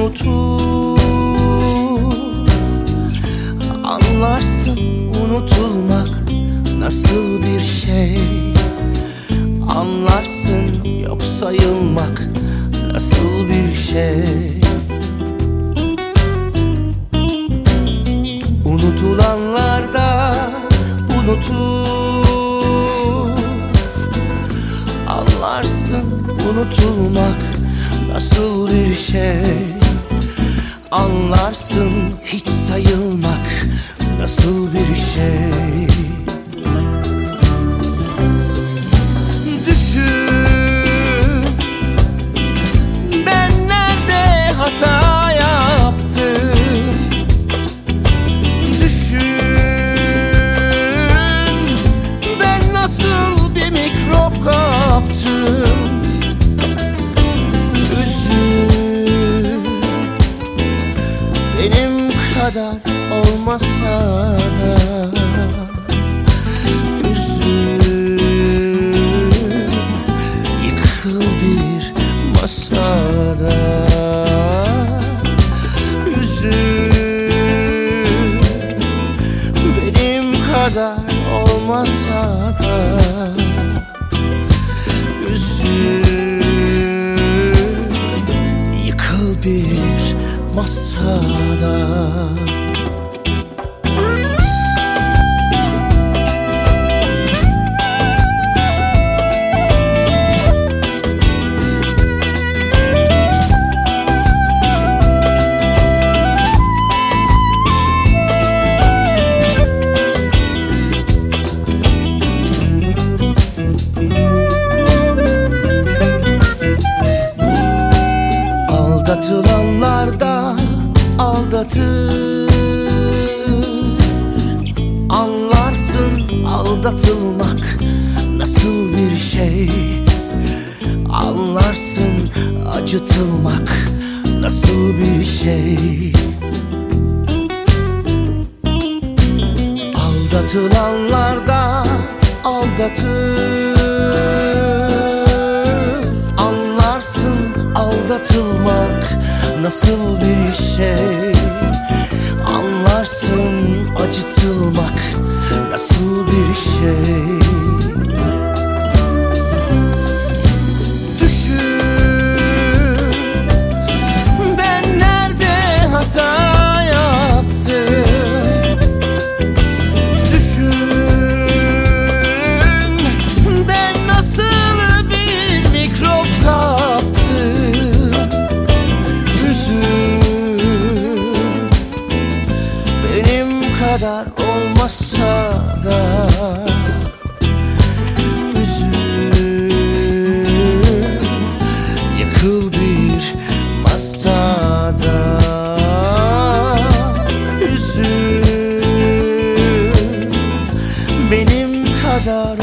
unutur. Anlarsın unutulmak nasıl bir şey? Anlarsın yok sayılmak nasıl bir şey? Unutulanlarda unutur. Anlarsın unutulmak nasıl bir şey? Anlarsın hiç sayılmak nasıl bir şey olmasa da Üzül Yıkıl bir masada. Üzül benim kadar olmasa da aldatır. Anlarsın aldatılmak nasıl bir şey. Anlarsın acıtılmak nasıl bir şey. Aldatılanlar da aldatır aldatılmak nasıl bir şey? Anlarsın acıtılmak nasıl bir şey kadar olmasa da Üzül Yıkıl bir masada Üzül benim kadar